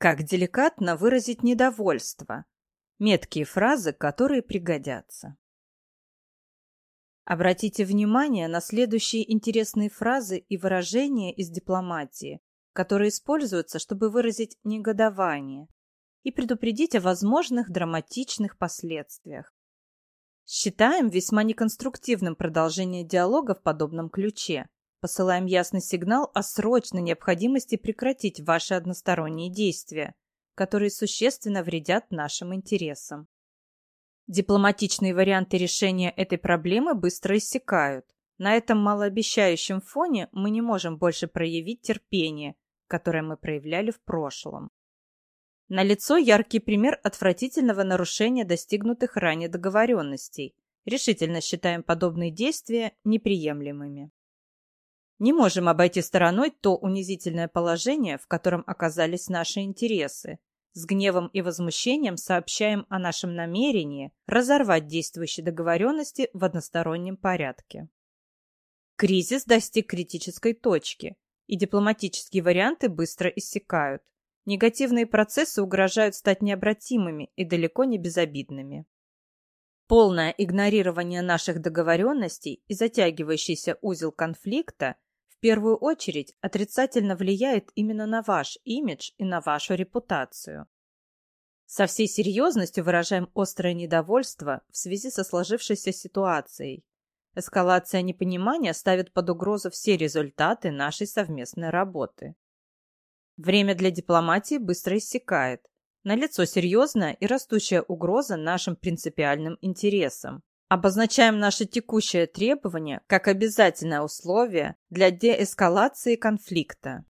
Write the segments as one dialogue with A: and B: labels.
A: Как деликатно выразить недовольство? Меткие фразы, которые пригодятся. Обратите внимание на следующие интересные фразы и выражения из дипломатии, которые используются, чтобы выразить негодование и предупредить о возможных драматичных последствиях. Считаем весьма неконструктивным продолжение диалога в подобном ключе. Посылаем ясный сигнал о срочной необходимости прекратить ваши односторонние действия, которые существенно вредят нашим интересам. Дипломатичные варианты решения этой проблемы быстро иссякают. На этом малообещающем фоне мы не можем больше проявить терпение, которое мы проявляли в прошлом. Налицо яркий пример отвратительного нарушения достигнутых ранее договоренностей. Решительно считаем подобные действия неприемлемыми. Не можем обойти стороной то унизительное положение, в котором оказались наши интересы. С гневом и возмущением сообщаем о нашем намерении разорвать действующие договоренности в одностороннем порядке. Кризис достиг критической точки, и дипломатические варианты быстро иссякают. Негативные процессы угрожают стать необратимыми и далеко не безобидными. Полное игнорирование наших договоренностей и затягивающийся узел конфликта первую очередь отрицательно влияет именно на ваш имидж и на вашу репутацию. Со всей серьезностью выражаем острое недовольство в связи со сложившейся ситуацией. Эскалация непонимания ставит под угрозу все результаты нашей совместной работы. Время для дипломатии быстро иссякает. Налицо серьезная и растущая угроза нашим принципиальным интересам. Обозначаем наше текущее требование как обязательное условие для деэскалации конфликта.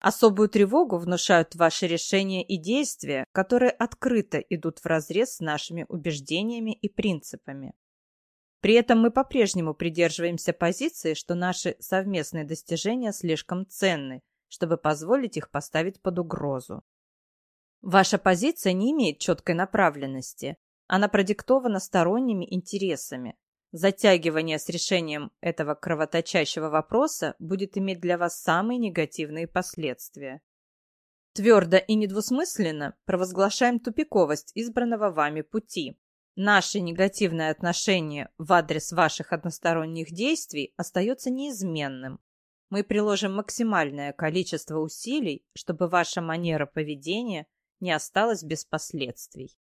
A: Особую тревогу внушают ваши решения и действия, которые открыто идут вразрез с нашими убеждениями и принципами. При этом мы по-прежнему придерживаемся позиции, что наши совместные достижения слишком ценны, чтобы позволить их поставить под угрозу. Ваша позиция не имеет четкой направленности, она продиктована сторонними интересами. Затягивание с решением этого кровоточащего вопроса будет иметь для вас самые негативные последствия. Твердо и недвусмысленно провозглашаем тупиковость избранного вами пути. Наше негативное отношение в адрес ваших односторонних действий остается неизменным. Мы приложим максимальное количество усилий, чтобы ваша манера поведения не осталась без последствий.